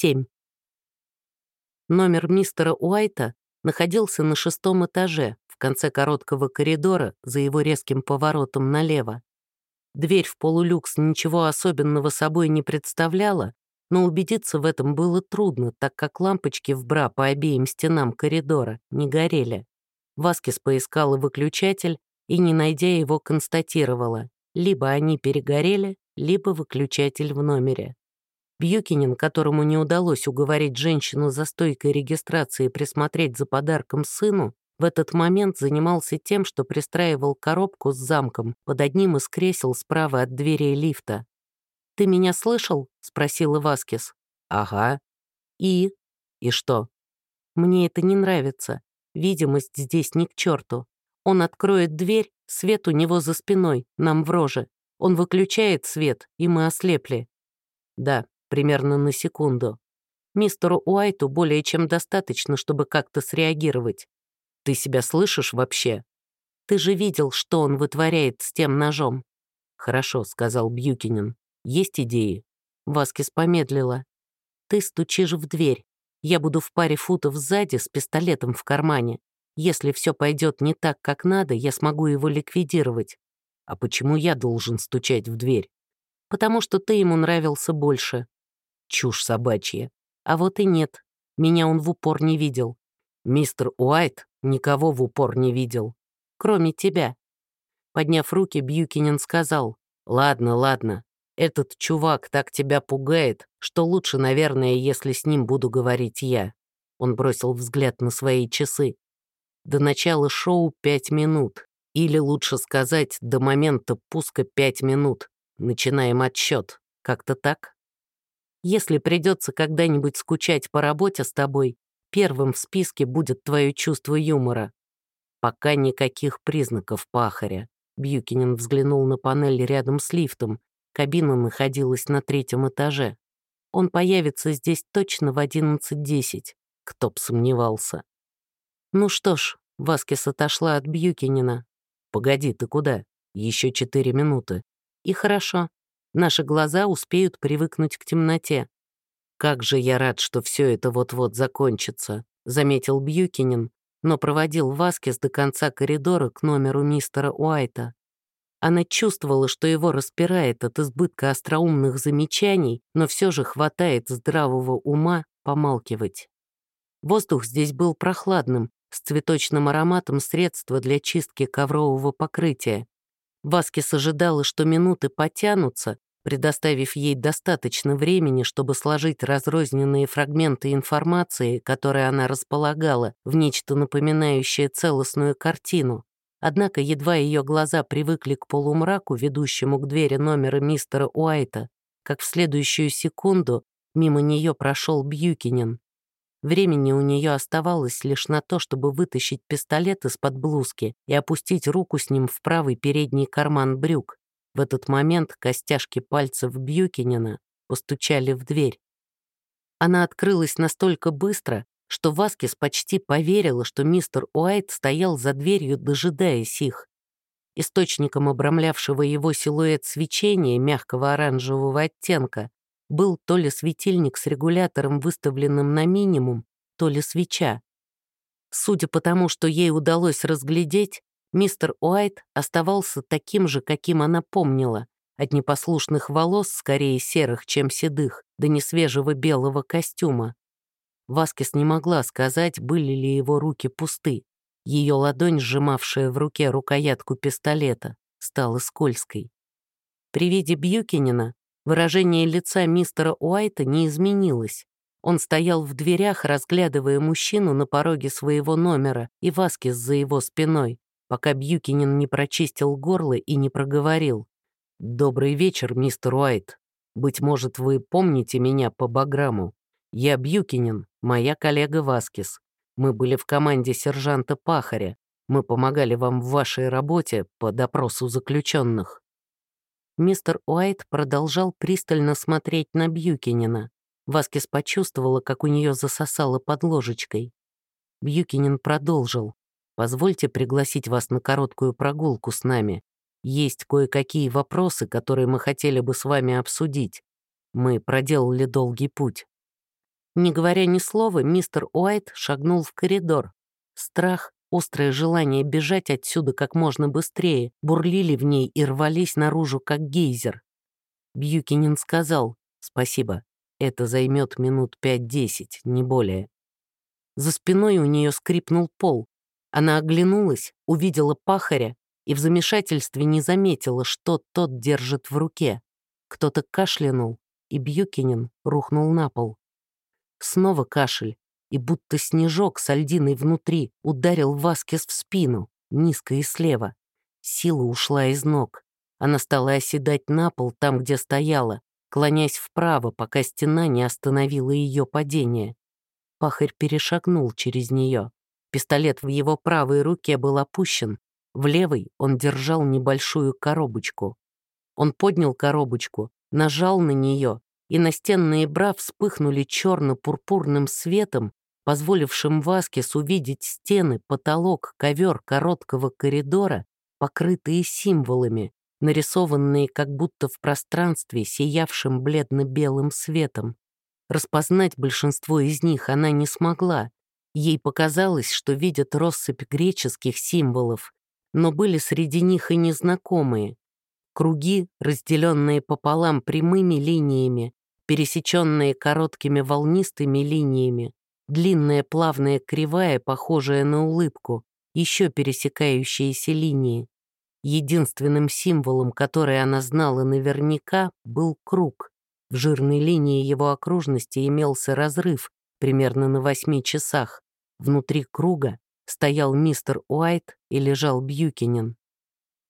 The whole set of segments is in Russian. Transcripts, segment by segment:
7. Номер мистера Уайта находился на шестом этаже, в конце короткого коридора, за его резким поворотом налево. Дверь в полулюкс ничего особенного собой не представляла, но убедиться в этом было трудно, так как лампочки в бра по обеим стенам коридора не горели. Васкис поискала выключатель и, не найдя его, констатировала, либо они перегорели, либо выключатель в номере. Бьюкинин, которому не удалось уговорить женщину за стойкой регистрации присмотреть за подарком сыну, в этот момент занимался тем, что пристраивал коробку с замком под одним из кресел справа от двери лифта. «Ты меня слышал?» — спросила Васкис. «Ага». «И?» «И что?» «Мне это не нравится. Видимость здесь ни к черту. Он откроет дверь, свет у него за спиной, нам в роже. Он выключает свет, и мы ослепли». «Да, примерно на секунду. Мистеру Уайту более чем достаточно, чтобы как-то среагировать. Ты себя слышишь вообще? Ты же видел, что он вытворяет с тем ножом. Хорошо, сказал Бьюкинин. Есть идеи? Васкис помедлила. Ты стучишь в дверь. Я буду в паре футов сзади с пистолетом в кармане. Если все пойдет не так, как надо, я смогу его ликвидировать. А почему я должен стучать в дверь? Потому что ты ему нравился больше. Чушь собачья. А вот и нет. Меня он в упор не видел. Мистер Уайт никого в упор не видел. Кроме тебя. Подняв руки, Бьюкинин сказал, «Ладно, ладно, этот чувак так тебя пугает, что лучше, наверное, если с ним буду говорить я». Он бросил взгляд на свои часы. До начала шоу пять минут. Или лучше сказать, до момента пуска пять минут. Начинаем отсчет. Как-то так? Если придется когда-нибудь скучать по работе с тобой, первым в списке будет твое чувство юмора. Пока никаких признаков пахаря. Бьюкинин взглянул на панель рядом с лифтом. Кабина находилась на третьем этаже. Он появится здесь точно в 11.10. Кто б сомневался. Ну что ж, Васкис отошла от Бьюкинина. «Погоди, ты куда? Еще четыре минуты». «И хорошо. Наши глаза успеют привыкнуть к темноте. «Как же я рад, что все это вот-вот закончится», — заметил Бьюкинин, но проводил Васкис до конца коридора к номеру мистера Уайта. Она чувствовала, что его распирает от избытка остроумных замечаний, но все же хватает здравого ума помалкивать. Воздух здесь был прохладным, с цветочным ароматом средства для чистки коврового покрытия. Васкис ожидала, что минуты потянутся, предоставив ей достаточно времени, чтобы сложить разрозненные фрагменты информации, которые она располагала, в нечто напоминающее целостную картину. Однако едва ее глаза привыкли к полумраку, ведущему к двери номера мистера Уайта, как в следующую секунду мимо нее прошел Бьюкинин. Времени у нее оставалось лишь на то, чтобы вытащить пистолет из-под блузки и опустить руку с ним в правый передний карман брюк. В этот момент костяшки пальцев Бьюкинина постучали в дверь. Она открылась настолько быстро, что Васкис почти поверила, что мистер Уайт стоял за дверью, дожидаясь их. Источником обрамлявшего его силуэт свечения мягкого оранжевого оттенка был то ли светильник с регулятором, выставленным на минимум, то ли свеча. Судя по тому, что ей удалось разглядеть, мистер Уайт оставался таким же, каким она помнила, от непослушных волос, скорее серых, чем седых, до несвежего белого костюма. Васкис не могла сказать, были ли его руки пусты. Ее ладонь, сжимавшая в руке рукоятку пистолета, стала скользкой. При виде Бьюкинина Выражение лица мистера Уайта не изменилось. Он стоял в дверях, разглядывая мужчину на пороге своего номера и Васкис за его спиной, пока Бьюкинин не прочистил горло и не проговорил. «Добрый вечер, мистер Уайт. Быть может, вы помните меня по Баграму. Я Бьюкинин, моя коллега Васкис. Мы были в команде сержанта Пахаря. Мы помогали вам в вашей работе по допросу заключенных. Мистер Уайт продолжал пристально смотреть на Бьюкинина. Васкис почувствовала, как у нее засосало под ложечкой. Бьюкинин продолжил. «Позвольте пригласить вас на короткую прогулку с нами. Есть кое-какие вопросы, которые мы хотели бы с вами обсудить. Мы проделали долгий путь». Не говоря ни слова, мистер Уайт шагнул в коридор. Страх, острое желание бежать отсюда как можно быстрее бурлили в ней и рвались наружу, как гейзер. Бьюкинин сказал «Спасибо, это займет минут пять-десять, не более». За спиной у нее скрипнул пол. Она оглянулась, увидела пахаря и в замешательстве не заметила, что тот держит в руке. Кто-то кашлянул, и Бьюкинин рухнул на пол. Снова кашель, и будто снежок с льдиной внутри ударил Васкес в спину, низко и слева. Сила ушла из ног. Она стала оседать на пол там, где стояла, клонясь вправо, пока стена не остановила ее падение. Пахарь перешагнул через нее. Пистолет в его правой руке был опущен, в левой он держал небольшую коробочку. Он поднял коробочку, нажал на нее, и настенные бра вспыхнули черно-пурпурным светом, позволившим Васкес увидеть стены, потолок, ковер короткого коридора, покрытые символами, нарисованные как будто в пространстве, сиявшим бледно-белым светом. Распознать большинство из них она не смогла. Ей показалось, что видят россыпь греческих символов, но были среди них и незнакомые. Круги, разделенные пополам прямыми линиями, пересеченные короткими волнистыми линиями, длинная плавная кривая, похожая на улыбку, еще пересекающиеся линии. Единственным символом, который она знала наверняка, был круг. В жирной линии его окружности имелся разрыв, примерно на восьми часах. Внутри круга стоял мистер Уайт и лежал Бьюкинен.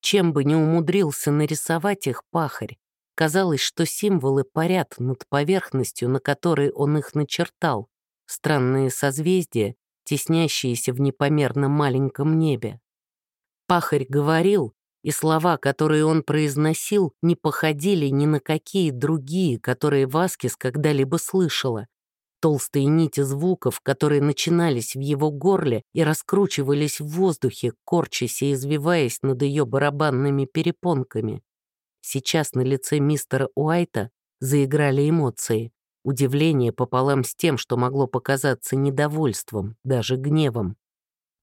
Чем бы ни умудрился нарисовать их пахарь, Казалось, что символы парят над поверхностью, на которой он их начертал, странные созвездия, теснящиеся в непомерно маленьком небе. Пахарь говорил, и слова, которые он произносил, не походили ни на какие другие, которые Васкис когда-либо слышала. Толстые нити звуков, которые начинались в его горле и раскручивались в воздухе, корчась и извиваясь над ее барабанными перепонками. Сейчас на лице мистера Уайта заиграли эмоции. Удивление пополам с тем, что могло показаться недовольством, даже гневом.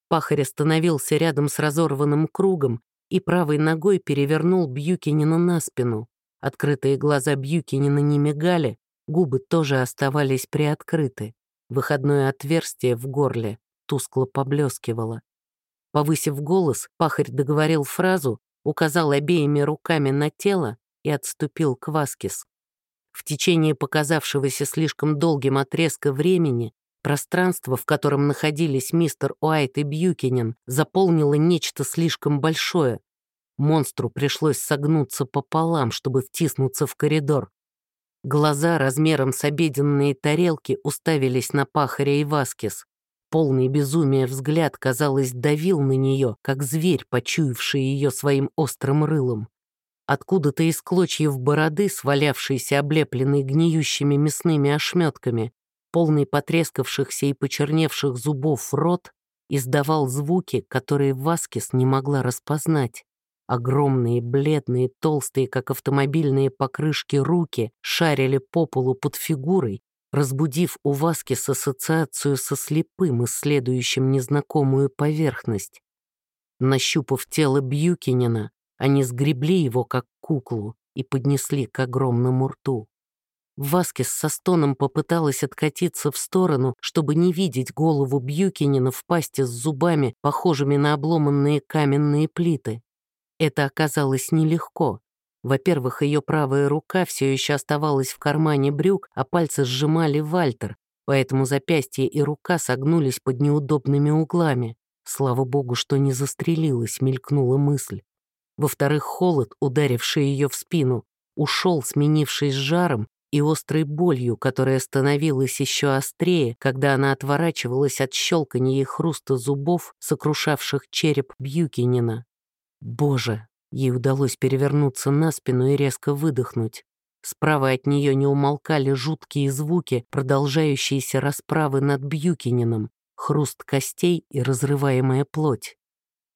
Пахарь остановился рядом с разорванным кругом и правой ногой перевернул Бьюкинина на спину. Открытые глаза Бьюкинина не мигали, губы тоже оставались приоткрыты. Выходное отверстие в горле тускло поблескивало. Повысив голос, пахарь договорил фразу, указал обеими руками на тело и отступил к Васкис. В течение показавшегося слишком долгим отрезка времени пространство, в котором находились мистер Уайт и Бьюкинен, заполнило нечто слишком большое. Монстру пришлось согнуться пополам, чтобы втиснуться в коридор. Глаза размером с обеденные тарелки уставились на пахаря и Васкис. Полный безумия взгляд, казалось, давил на нее, как зверь, почуявший ее своим острым рылом. Откуда-то из клочьев бороды, свалявшейся облепленной гниющими мясными ошметками, полный потрескавшихся и почерневших зубов рот, издавал звуки, которые Васкис не могла распознать. Огромные, бледные, толстые, как автомобильные покрышки руки шарили по полу под фигурой, разбудив у Васкис ассоциацию со слепым, исследующим незнакомую поверхность. Нащупав тело Бьюкинина, они сгребли его, как куклу, и поднесли к огромному рту. Васкис со стоном попыталась откатиться в сторону, чтобы не видеть голову Бьюкинина в пасти с зубами, похожими на обломанные каменные плиты. Это оказалось нелегко. Во-первых, ее правая рука все еще оставалась в кармане брюк, а пальцы сжимали Вальтер, поэтому запястье и рука согнулись под неудобными углами. Слава богу, что не застрелилась, мелькнула мысль. Во-вторых, холод, ударивший ее в спину, ушел, сменившись жаром и острой болью, которая становилась еще острее, когда она отворачивалась от щелканья и хруста зубов, сокрушавших череп Бьюкинина. Боже, Ей удалось перевернуться на спину и резко выдохнуть. Справа от нее не умолкали жуткие звуки, продолжающиеся расправы над Бьюкинином, хруст костей и разрываемая плоть.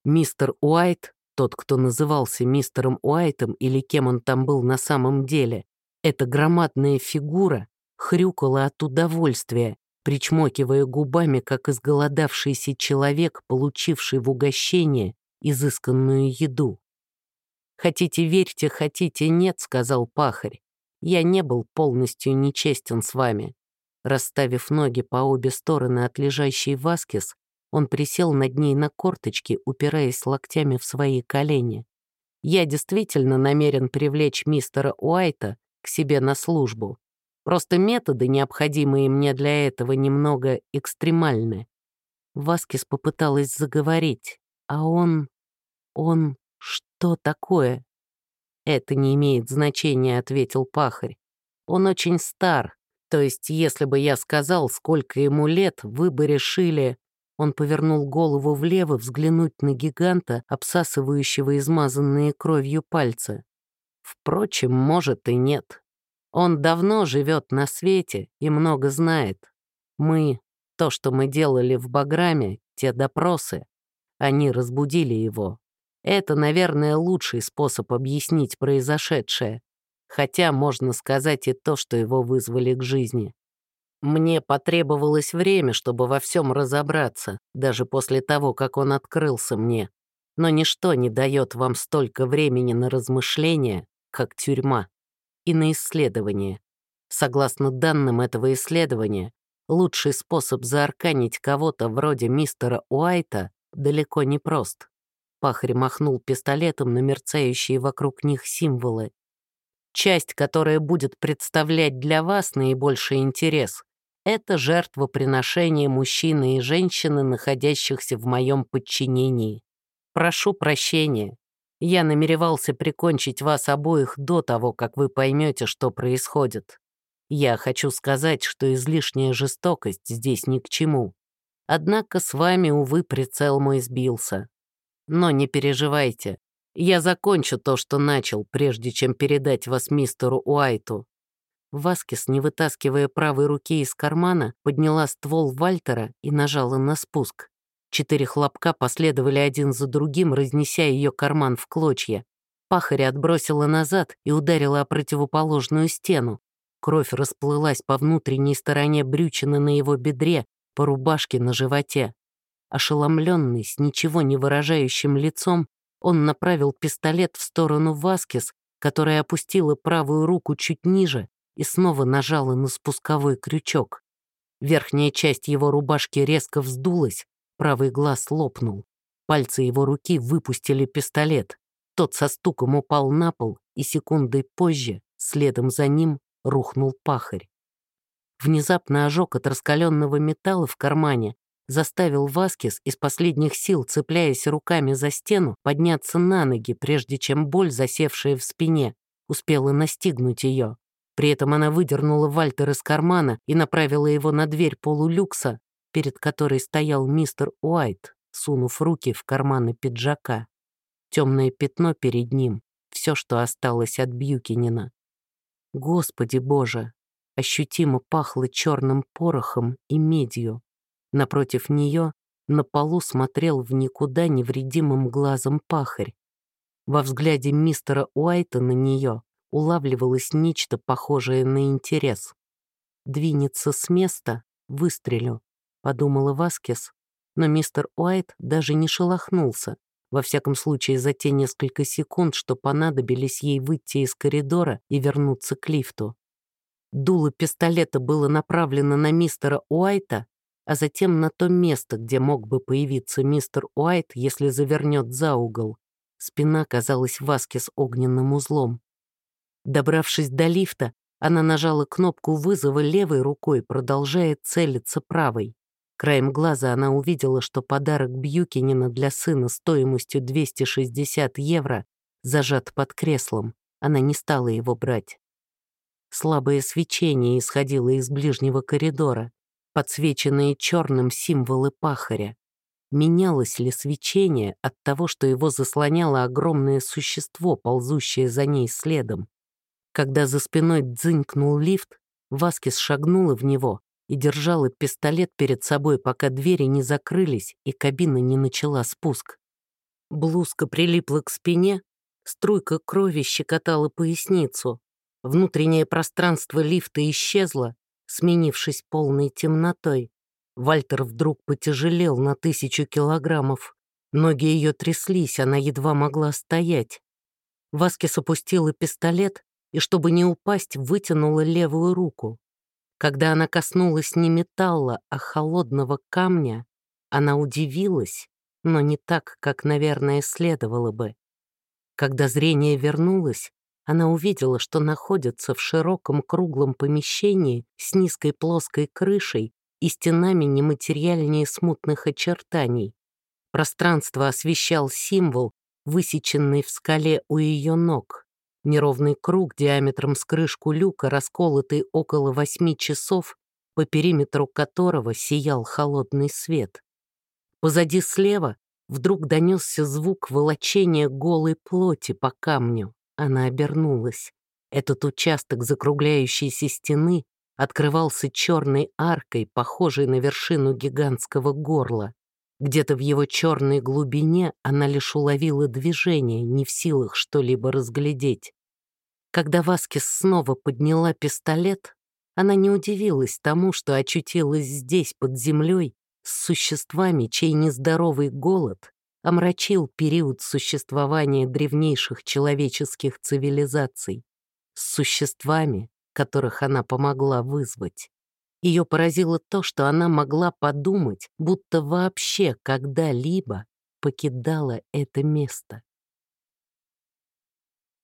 Мистер Уайт, тот, кто назывался мистером Уайтом или кем он там был на самом деле, эта громадная фигура, хрюкала от удовольствия, причмокивая губами, как изголодавшийся человек, получивший в угощение изысканную еду. «Хотите верьте, хотите нет», — сказал пахарь. «Я не был полностью нечестен с вами». Расставив ноги по обе стороны от лежащей Васкис, он присел над ней на корточки, упираясь локтями в свои колени. «Я действительно намерен привлечь мистера Уайта к себе на службу. Просто методы, необходимые мне для этого, немного экстремальны». Васкис попыталась заговорить, а он... он... «Что такое?» «Это не имеет значения», — ответил пахарь. «Он очень стар, то есть если бы я сказал, сколько ему лет, вы бы решили...» Он повернул голову влево взглянуть на гиганта, обсасывающего измазанные кровью пальцы. Впрочем, может и нет. Он давно живет на свете и много знает. Мы, то, что мы делали в Баграме, те допросы, они разбудили его. Это, наверное, лучший способ объяснить произошедшее, хотя можно сказать и то, что его вызвали к жизни. Мне потребовалось время, чтобы во всем разобраться, даже после того, как он открылся мне. Но ничто не дает вам столько времени на размышления, как тюрьма, и на исследование. Согласно данным этого исследования, лучший способ заарканить кого-то вроде мистера Уайта далеко не прост. Пахарь махнул пистолетом на мерцающие вокруг них символы. Часть, которая будет представлять для вас наибольший интерес, это жертвоприношение мужчины и женщины, находящихся в моем подчинении. Прошу прощения. Я намеревался прикончить вас обоих до того, как вы поймете, что происходит. Я хочу сказать, что излишняя жестокость здесь ни к чему. Однако с вами, увы, прицел мой сбился. Но не переживайте. Я закончу то, что начал, прежде чем передать вас мистеру Уайту». Васкис, не вытаскивая правой руки из кармана, подняла ствол Вальтера и нажала на спуск. Четыре хлопка последовали один за другим, разнеся ее карман в клочья. Пахарь отбросила назад и ударила о противоположную стену. Кровь расплылась по внутренней стороне брючины на его бедре, по рубашке на животе. Ошеломленный, с ничего не выражающим лицом, он направил пистолет в сторону Васкис, которая опустила правую руку чуть ниже и снова нажала на спусковой крючок. Верхняя часть его рубашки резко вздулась, правый глаз лопнул. Пальцы его руки выпустили пистолет. Тот со стуком упал на пол, и секундой позже, следом за ним, рухнул пахарь. Внезапно ожог от раскаленного металла в кармане заставил Васкис из последних сил, цепляясь руками за стену, подняться на ноги, прежде чем боль, засевшая в спине, успела настигнуть ее. При этом она выдернула Вальтер из кармана и направила его на дверь полулюкса, перед которой стоял мистер Уайт, сунув руки в карманы пиджака. Темное пятно перед ним — все, что осталось от Бьюкинина. Господи боже! Ощутимо пахло черным порохом и медью. Напротив нее на полу смотрел в никуда невредимым глазом пахарь. Во взгляде мистера Уайта на нее улавливалось нечто похожее на интерес. «Двинется с места, выстрелю», — подумала Васкес, но мистер Уайт даже не шелохнулся, во всяком случае за те несколько секунд, что понадобились ей выйти из коридора и вернуться к лифту. Дуло пистолета было направлено на мистера Уайта, а затем на то место, где мог бы появиться мистер Уайт, если завернет за угол. Спина казалась Васке с огненным узлом. Добравшись до лифта, она нажала кнопку вызова левой рукой, продолжая целиться правой. Краем глаза она увидела, что подарок Бьюкинина для сына стоимостью 260 евро зажат под креслом. Она не стала его брать. Слабое свечение исходило из ближнего коридора подсвеченные черным символы пахаря. Менялось ли свечение от того, что его заслоняло огромное существо, ползущее за ней следом? Когда за спиной дзынькнул лифт, Васкис шагнула в него и держала пистолет перед собой, пока двери не закрылись и кабина не начала спуск. Блузка прилипла к спине, струйка крови щекотала поясницу. Внутреннее пространство лифта исчезло, сменившись полной темнотой. Вальтер вдруг потяжелел на тысячу килограммов. Ноги ее тряслись, она едва могла стоять. Васкис опустила пистолет и, чтобы не упасть, вытянула левую руку. Когда она коснулась не металла, а холодного камня, она удивилась, но не так, как, наверное, следовало бы. Когда зрение вернулось, она увидела, что находится в широком круглом помещении с низкой плоской крышей и стенами нематериальнее смутных очертаний. Пространство освещал символ, высеченный в скале у ее ног. Неровный круг диаметром с крышку люка, расколотый около восьми часов, по периметру которого сиял холодный свет. Позади слева вдруг донесся звук волочения голой плоти по камню. Она обернулась. Этот участок закругляющейся стены открывался черной аркой, похожей на вершину гигантского горла. Где-то в его черной глубине она лишь уловила движение, не в силах что-либо разглядеть. Когда Васкис снова подняла пистолет, она не удивилась тому, что очутилась здесь, под землей, с существами, чей нездоровый голод омрачил период существования древнейших человеческих цивилизаций, с существами, которых она помогла вызвать. Ее поразило то, что она могла подумать, будто вообще когда-либо покидала это место.